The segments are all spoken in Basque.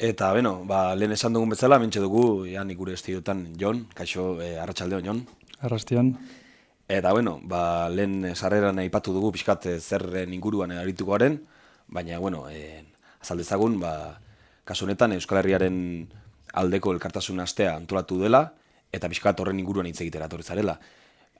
Eta, beno, ba, lehen esan dugun bezala, mentxe dugu, ean ikure estiotan, Jon, kaixo, e, arratsaldeon Jon. Arrastian. Eta, bueno, ba, lehen sarreran aipatu dugu, pixkat eh, zerren inguruan arituko garen, baina, bueno, e, azaldezagun, ba, kasu honetan Euskal Herriaren aldeko elkartasun astea antolatu dela, eta pixkat horren inguruan hitz egitera zarela.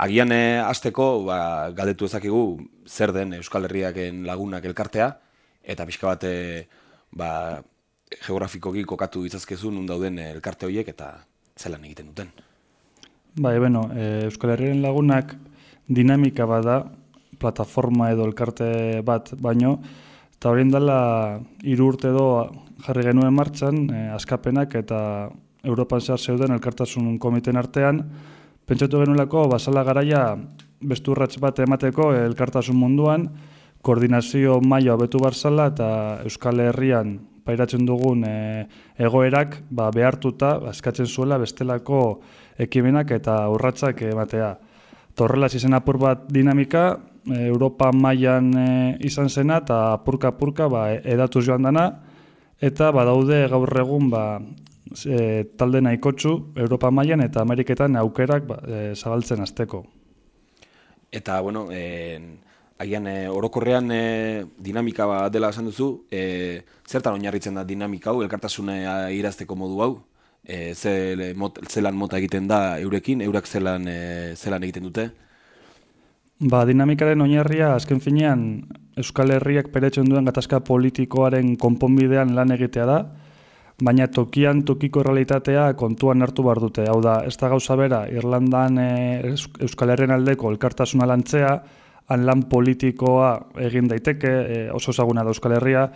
Agian e, azteko, ba, galdetu ezakigu, zer den Euskal Herriaken lagunak elkartea, eta pixka bat, ba, geografikoki kokatu ditzazkezu nun dauden elkarte horiek eta zelan egiten duten. Bai, bueno, e, Euskal Herriaren lagunak dinamika bada, plataforma edo elkarte bat baino, eta horien dela urte edo jarri genuen martxan, e, askapenak eta Europan zehar zeuden elkartasun komiten artean, pentsatu genuelako, basala garaia besturratz bat emateko elkartasun munduan, koordinazio maila hobetu barzala eta Euskal Herrian pairatzen dugun e, egoerak ba, behartuta eskatzen zuela bestelako ekimenak eta urratsak ematea. Torrela zizen apur bat dinamika, e, Europa mailan e, izan zena eta apurka-apurka ba, edatuz joan dana, eta badaude gaur egun ba, e, talde nahikotxu Europa mailan eta Ameriketan aukerak ba, e, zabaltzen azteko. Eta, bueno, e, agian e, orokorrean e, dinamika bat dela esan duzu, e, zertan oinarritzen da dinamika hau, elkartasuna irazteko modu hau, e, ze, mot, zelan mota egiten da eurekin, eurak zelan, e, zelan egiten dute? Ba, dinamikaren oinarria, azken finean, Euskal Herriak peretzen duen gatazka politikoaren konponbidean lan egitea da, baina tokian tokiko realitatea kontuan hartu behar dute. Hau da, ez da gauza bera, Irlandan e, Euskal Herren aldeko elkartasuna lantzea, lan politikoa egin daiteke, e, oso ezaguna da Euskal Herria,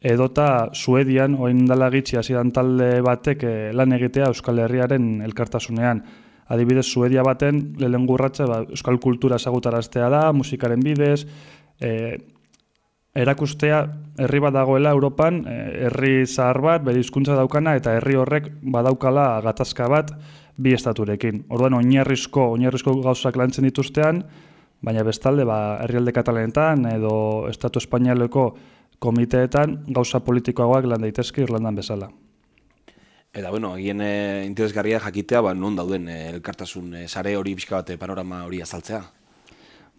edota Suedian, oin dala gitxi hasidan talde batek e, lan egitea Euskal Herriaren elkartasunean. Adibidez, Suedia baten, lehen gurratza, ba, Euskal kultura esagutaraztea da, musikaren bidez, e, erakustea herri bat dagoela Europan, herri zahar bat, bere hizkuntza daukana, eta herri horrek badaukala gatazka bat bi estaturekin. Orduan, oinarrizko, oinarrizko gauzak lantzen dituztean, baina bestalde ba herrialde katalanetan edo estatu espainoleko komiteetan gauza politikoagoak lan daitezke Irlandan bezala. Eta bueno, agien e, interesgarria jakitea ba non dauden e, elkartasun e, sare hori pixka bat panorama hori azaltzea.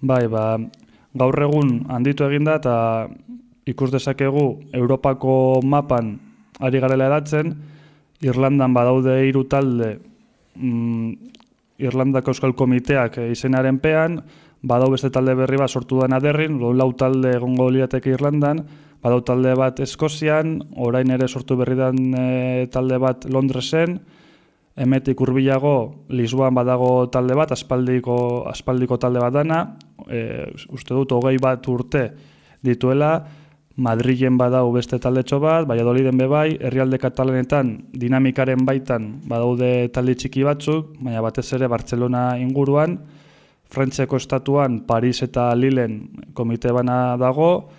Bai, ba gaur egun handitu eginda eta ikus dezakegu Europako mapan ari garela edatzen, Irlandan badaude hiru talde mm, Irlandako Euskal Komiteak izenaren pean, badau beste talde berri bat sortu den aderrin, lau talde egongo liateke Irlandan, badau talde bat Eskozian, orain ere sortu berri den e, talde bat Londresen, emetik urbilago Lisboan badago talde bat, aspaldiko, aspaldiko talde bat dana, e, uste dut hogei bat urte dituela, Madrilen badau beste taldetxo bat, Valladoliden bebai, herrialde katalanetan dinamikaren baitan badaude talde txiki batzuk, baina batez ere Bartzelona inguruan, Frantziako estatuan Paris eta Lilen komite bana dago,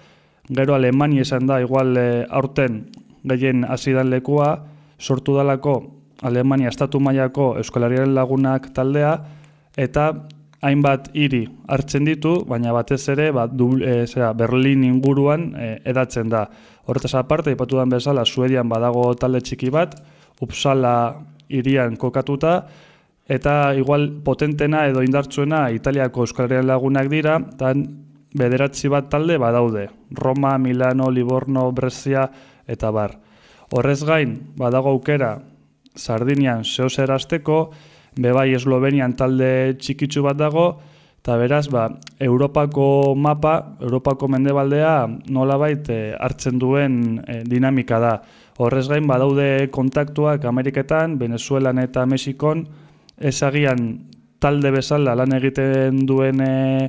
gero Alemania esan da, igual e, aurten gehien hasidan lekua, sortu dalako Alemania estatu mailako Euskalariaren lagunak taldea, eta hainbat hiri hartzen ditu, baina batez ere ba, e, zera, Berlin inguruan e, edatzen da. Horretaz aparte, ipatu bezala, Suedian badago talde txiki bat, Upsala irian kokatuta, eta igual potentena edo indartsuena Italiako Euskal lagunak dira, tan bederatzi bat talde badaude. Roma, Milano, Livorno, Brescia eta bar. Horrez gain, badago aukera Sardinian zehoz erazteko, bebai Eslovenian talde txikitsu bat dago, eta beraz, ba, Europako mapa, Europako mendebaldea nolabait e, hartzen duen e, dinamika da. Horrez gain, badaude kontaktuak Ameriketan, Venezuelan eta Mexikon, ezagian talde bezala lan egiten duen e,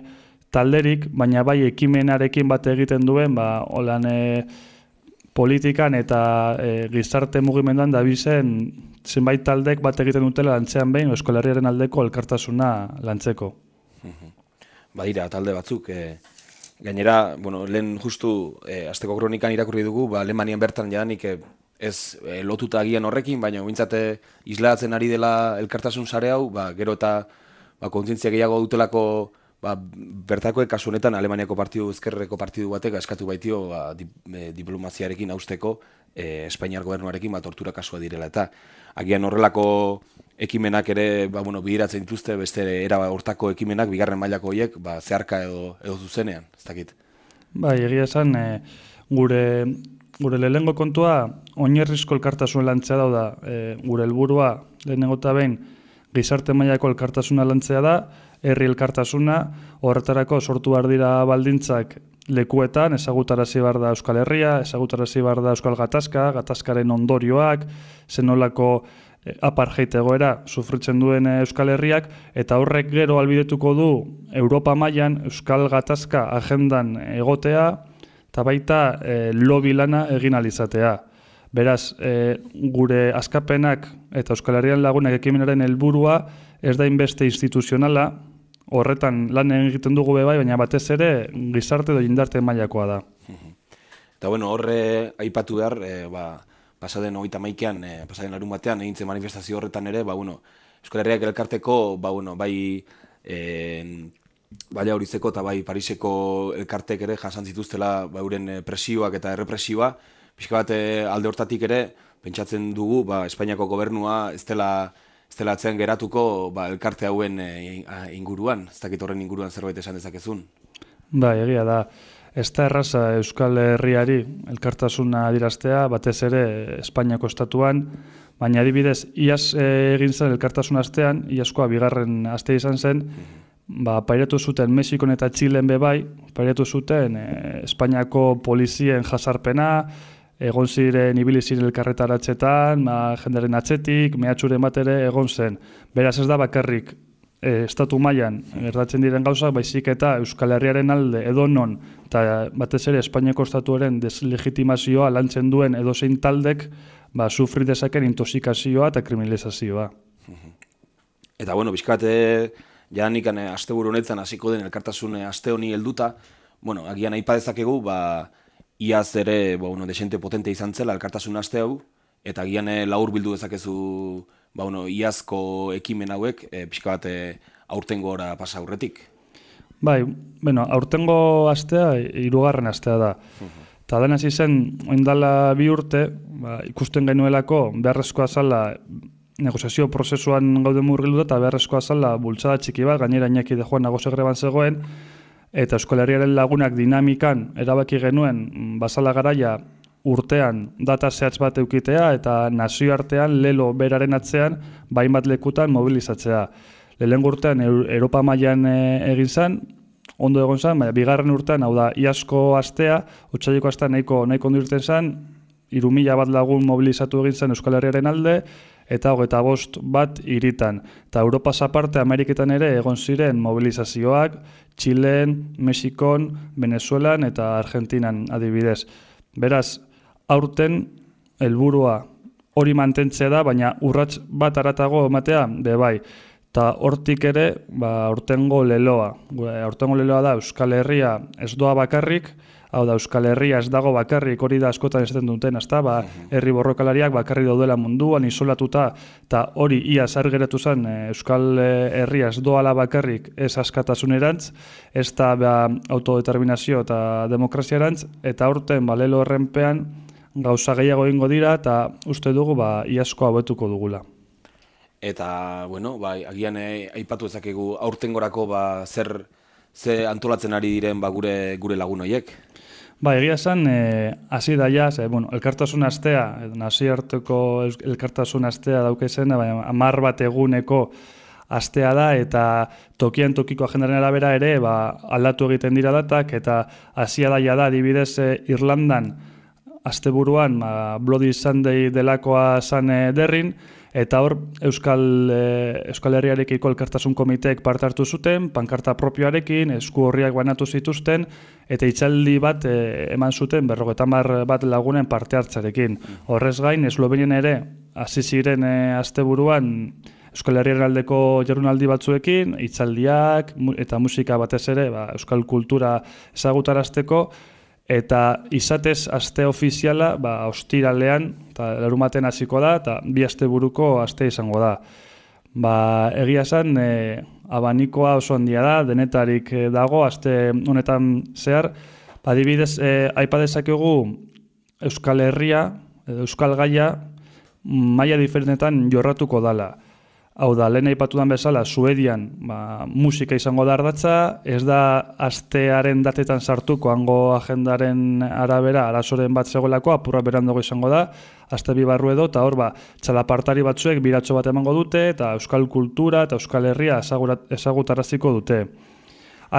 talderik, baina bai ekimenarekin bat egiten duen, ba, holan e, politikan eta e, gizarte mugimenduan da bizen zenbait taldek bat egiten dutela lantzean behin eskolarriaren aldeko elkartasuna lantzeko. Badira, talde batzuk, e, gainera, bueno, lehen justu e, azteko kronikan irakurri dugu, ba, Alemanian bertan jadanik e, ez e, lotuta agian horrekin, baina bintzate islatzen ari dela elkartasun sare hau, ba, gero eta ba, kontzientzia gehiago dutelako ba, bertako kasu honetan Alemaniako partidu ezkerreko partidu batek eskatu baitio ba, dip, e, diplomaziarekin austeko e, Espainiar gobernuarekin ba, tortura kasua direla eta agian horrelako ekimenak ere ba, bueno, bidiratzen dituzte beste era hortako ekimenak bigarren mailako hoiek ba, zeharka edo, edo zuzenean, ez dakit. Bai, egia esan, e, gure, gure lehengo kontua oinarrizko elkartasun lantzea dauda, e, gure helburua lehenengo eta behin gizarte mailako elkartasuna lantzea da, herri elkartasuna, horretarako sortu behar dira baldintzak lekuetan, ezagutarazi behar da Euskal Herria, ezagutarazi behar da Euskal Gatazka, Gatazkaren ondorioak, zenolako e, apartheid egoera sufritzen duen eh, Euskal Herriak, eta horrek gero albidetuko du Europa mailan Euskal Gatazka agendan egotea, eta baita e, lobby lana egin alizatea. Beraz, e, gure askapenak eta Euskal Herrian lagunak ekimenaren helburua ez da inbeste instituzionala, horretan lan egiten dugu bai, baina batez ere gizarte edo indarte mailakoa da. Eta bueno, horre aipatu behar, e, ba, pasaden hogeita maikean, e, pasaden larun batean, egin manifestazio horretan ere, ba, bueno, Euskal Herriak elkarteko, ba, bueno, bai, e, baina horizeko eta bai Pariseko elkartek ere jasan zituztela ba, euren presioak eta errepresioa, pixka bat alde hortatik ere, pentsatzen dugu, ba, Espainiako gobernua ez dela ez dela atzean geratuko ba, elkarte hauen e, inguruan, ez dakit horren inguruan zerbait esan dezakezun. Ba, egia da, ez da erraza Euskal Herriari elkartasuna adiraztea, batez ere Espainiako estatuan, baina adibidez, iaz egin zen elkartasun astean, iazkoa bigarren aste izan zen, ba, pairatu zuten Mexikon eta Txilen bebai, pairatu zuten e, Espainiako polizien jasarpena, egon ziren ibili ziren elkarretaratzetan, ma, jenderen atzetik, mehatxuren bat ere egon zen. Beraz ez da bakarrik e, estatu mailan gertatzen diren gauza, baizik eta Euskal Herriaren alde edo non, eta batez ere Espainiako estatuaren deslegitimazioa lantzen duen edo zein taldek, ba, sufri dezaken intoxikazioa eta kriminalizazioa. Eta bueno, bizkate, ja nik aste honetan hasiko den elkartasun aste honi helduta, bueno, agian aipa dezakegu, ba, iaz ere, ba, bueno, desente potente izan zela, elkartasun aste hau, eta gian e, laur bildu dezakezu, ba, bueno, iazko ekimen hauek, e, pixka bat e, aurtengo ora pasa aurretik. Bai, bueno, aurtengo astea, irugarren astea da. Eta uh -huh. hasi zen, oindala bi urte, ba, ikusten genuelako, beharrezkoa zala, negoziazio prozesuan gaude murgildu eta beharrezkoa zala, bultzada txiki bat, gainera inaki de joan nagozegreban zegoen, eta Euskal Herriaren lagunak dinamikan erabaki genuen mm, basala garaia urtean data zehatz bat eukitea eta nazioartean lelo beraren atzean bain bat lekutan mobilizatzea. Lehen urtean Europa mailan e, egin zen, ondo egon zen, baina bigarren urtean, hau da, iasko astea, otxaileko astea nahiko, nahiko ondo irten zen, irumila bat lagun mobilizatu egin zen Euskal Herriaren alde, eta hogeta bost bat iritan. Eta Europa aparte Ameriketan ere egon ziren mobilizazioak, Txilen, Mexikon, Venezuelan eta Argentinan adibidez. Beraz, aurten helburua hori mantentzea da, baina urrats bat aratago ematea, be bai. Ta hortik ere, ba, aurtengo leloa. Aurtengo leloa da Euskal Herria ez doa bakarrik, hau da Euskal Herria ez dago bakarrik hori da askotan esaten duten, ezta? Ba, herri borrokalariak bakarri daudela munduan isolatuta eta hori ia zar geratu zen eh, Euskal Herria ez doala bakarrik ez askatasunerantz, ez da ba, autodeterminazio eta demokraziarantz eta aurten balelo errenpean gauza gehiago egingo dira eta uste dugu ba iasko hauetuko dugula. Eta, bueno, bai, agian eh, aipatu ezakegu aurtengorako ba, zer ze antolatzen ari diren ba, gure, gure lagun horiek? Ba, egia esan, e, hasi da jaz, e, bueno, elkartasun astea, nazi hartuko elkartasun astea dauke zen, baina amar bat eguneko astea da, eta tokian tokiko agendaren arabera ere, ba, aldatu egiten dira datak, eta hasia da da, dibidez e, Irlandan, asteburuan, ba, Bloody Sunday delakoa zan e, derrin, Eta hor Euskal, e, Euskal Herriarekiko elkartasun komiteek parte hartu zuten, pankarta propioarekin, esku horriak banatu zituzten, eta itxaldi bat e, eman zuten, berrogetan bat lagunen parte hartzarekin. Horrez gain, Eslovenien ere, hasi ziren e, asteburuan Euskal Herriaren aldeko jarunaldi batzuekin, itzaldiak eta musika batez ere, ba, Euskal kultura ezagutarazteko, eta izatez aste ofiziala ba, ostiralean, eta larumaten hasiko da, eta bi aste buruko aste izango da. Ba, egia esan, e, abanikoa oso handia da, denetarik eh, dago, aste honetan zehar, badibidez, e, aipa dezakegu Euskal Herria, Euskal Gaia, maila diferentetan jorratuko dala. Hau da, lehen aipatudan bezala, Suedian ba, musika izango da ardatza, ez da astearen datetan sartuko hango agendaren arabera, arazoren bat zegoelako, apurra berandago izango da, aste bi barru edo, eta hor, ba, txalapartari batzuek biratxo bat emango dute, eta euskal kultura eta euskal herria ezagutaraziko dute.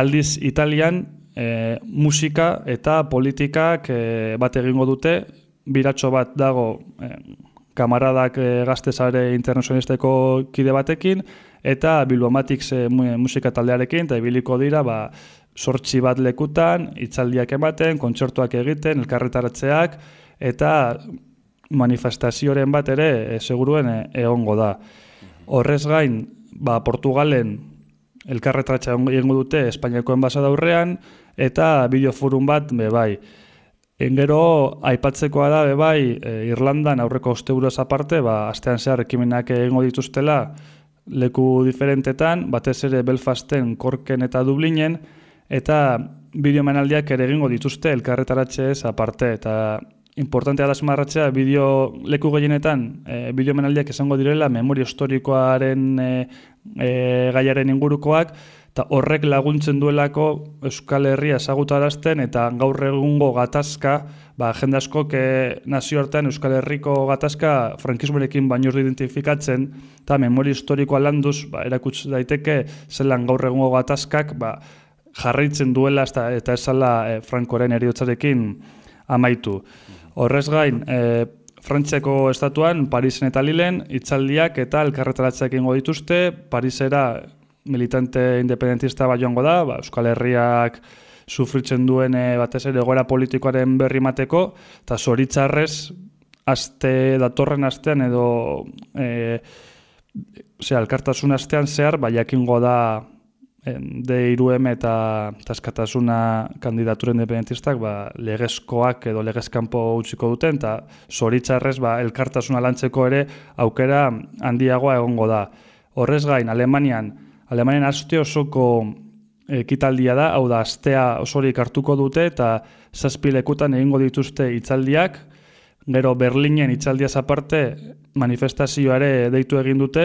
Aldiz, Italian, e, musika eta politikak e, bat egingo dute, biratxo bat dago e, kamaradak e, gaztezare internazionisteko kide batekin, eta Bilbomatics e, musika taldearekin, eta ibiliko dira, ba, sortxi bat lekutan, itzaldiak ematen, kontzertuak egiten, elkarretaratzeak, eta manifestazioaren bat ere e, seguruen e, egongo da. Horrez gain, ba, Portugalen elkarretaratza egongo dute Espainiako enbasa daurrean, eta bideoforun bat, be, bai. Engero, aipatzekoa da, bai, e, Irlandan aurreko osteuroz aparte, ba, astean zehar ekimenak egingo dituztela leku diferentetan, batez ere Belfasten, Korken eta Dublinen, eta bideomenaldiak ere egingo dituzte elkarretaratxe ez aparte, eta importantea da esmarratzea, bideo leku gehienetan, e, bideomenaldiak esango direla, memoria historikoaren e, e, gaiaren ingurukoak, eta horrek laguntzen duelako Euskal Herria ezagutarazten eta gaur egungo gatazka, ba, jende askok nazioartean Euskal Herriko gatazka frankismorekin baino identifikatzen eta memori historikoa landuz ba, erakuts daiteke zelan gaur egungo gatazkak ba, jarraitzen duela eta, eta esala e, Frankoren eriotzarekin amaitu. Horrez gain, e, Frantziako estatuan, Parisen eta Lilen, itzaldiak eta elkarretaratzeak ingo dituzte, Parisera militante independentista bat joango da, ba, Euskal Herriak sufritzen duen e, batez ere egoera politikoaren berri mateko, eta zoritzarrez, aste datorren astean edo e, ze, alkartasun astean zehar, ba, jakingo da e, de iruem eta taskatasuna kandidatura independentistak ba, legezkoak edo legezkampo utziko duten, eta zoritzarrez ba, elkartasuna lantzeko ere aukera handiagoa egongo da. Horrez gain, Alemanian, Alemanen aste osoko ekitaldia da, hau da, astea osorik hartuko dute eta zazpilekutan egingo dituzte hitzaldiak, gero Berlinen hitzaldiaz aparte manifestazioare deitu egin dute,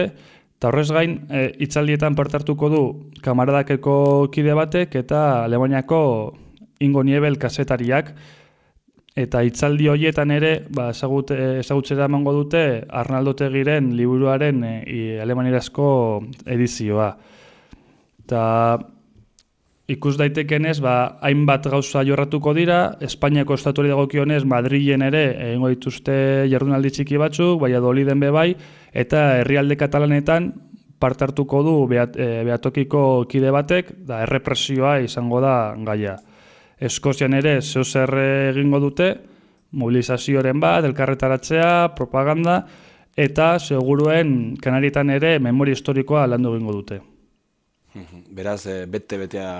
eta horrez gain e, hitzaldietan partartuko du kamaradakeko kide batek eta Alemaniako ingo niebel kasetariak, eta hitzaldi horietan ere ba, ezagut, ezagutzera emango dute Arnaldo Tegiren liburuaren e, alemanierazko edizioa. Eta ikus daitekenez, ba, hainbat gauza jorratuko dira, Espainiako estatuari dagokionez Madrilen ere egingo dituzte jardunaldi txiki batzuk, baina doli den bai, eta herrialde katalanetan parte hartuko du beat, e, beatokiko kide batek, da errepresioa izango da gaia. Eskozian ere zehoz egingo dute, mobilizazioaren bat, elkarretaratzea, propaganda, eta seguruen kanarietan ere memoria historikoa landu egingo dute. Beraz, e, bete betea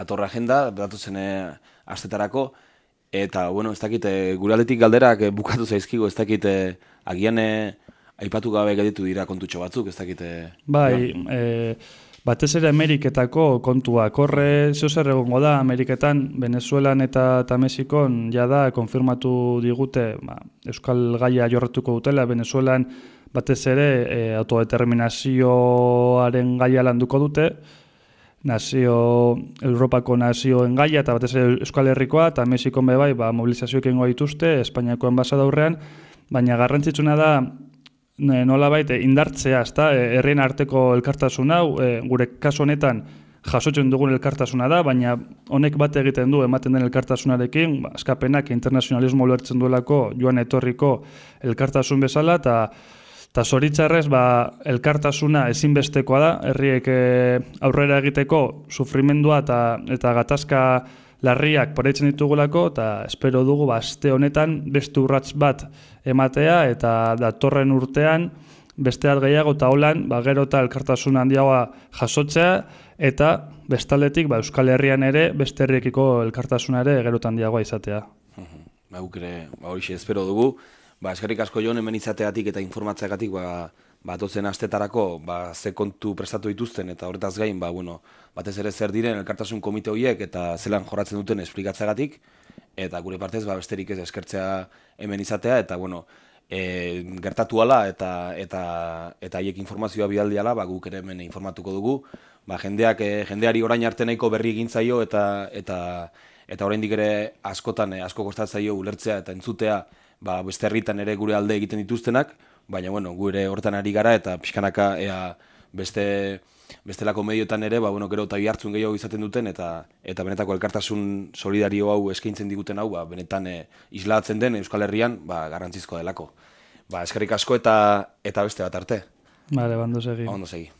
atorra agenda, datu zen eh, astetarako, eta, bueno, ez dakit, e, gure aldetik galderak bukatu zaizkigo, ez dakit, agian aipatu gabe geditu dira kontutxo batzuk, ez dakit. Bai, e, batez ere Ameriketako kontua, korre zeu zer egongo da, Ameriketan, Venezuelan eta, Mexikon, jada, konfirmatu digute, ba, Euskal Gaia jorretuko dutela, Venezuelan, batez ere e, autodeterminazioaren gaia landuko dute, nazio, Europako nazioen gaia eta batez ere Euskal Herrikoa eta Mexikon bai ba, mobilizazioek ingo dituzte, Espainiako enbasa daurrean, baina garrantzitsuna da nola baita indartzea, ezta, e, herrien arteko elkartasun hau, e, gure kaso honetan jasotzen dugun elkartasuna da, baina honek bat egiten du ematen den elkartasunarekin, ba, eskapenak internazionalismo lertzen duelako joan etorriko elkartasun bezala, eta Eta zoritzarrez, ba, elkartasuna ezinbestekoa da, herriek aurrera egiteko sufrimendua eta, eta gatazka larriak paretzen ditugulako, eta espero dugu, ba, este honetan beste urratz bat ematea, eta datorren urtean beste gehiago eta holan, ba, gero eta elkartasun handiagoa jasotzea, eta bestaldetik ba, Euskal Herrian ere, beste herriekiko elkartasuna ere gero handiagoa izatea. Ba, ere, ba, hori espero dugu, Ba, eskerrik asko joan hemen izateatik eta informatzeagatik, ba, ba, astetarako ba, ze kontu prestatu dituzten eta horretaz gain, ba, bueno, batez ere zer diren elkartasun komite horiek eta zelan jorratzen duten esplikatzeagatik, eta gure partez ba, besterik ez eskertzea hemen izatea, eta bueno, e, gertatu ala eta eta eta haiek informazioa bialdi ala, ba, guk ere hemen informatuko dugu, ba, jendeak, e, jendeari orain arte nahiko berri egin zaio eta, eta, eta oraindik ere askotan, e, asko kostatzaio ulertzea eta entzutea, ba, beste herritan ere gure alde egiten dituztenak, baina bueno, gure hortan ari gara eta pixkanaka ea beste bestelako medioetan ere, ba, bueno, gero eta hartzun gehiago izaten duten, eta eta benetako elkartasun solidario hau eskaintzen diguten hau, ba, benetan e, islatzen den Euskal Herrian, ba, garrantzizkoa delako. Ba, eskerrik asko eta eta beste bat arte. Vale, bando segi. Ondo segi.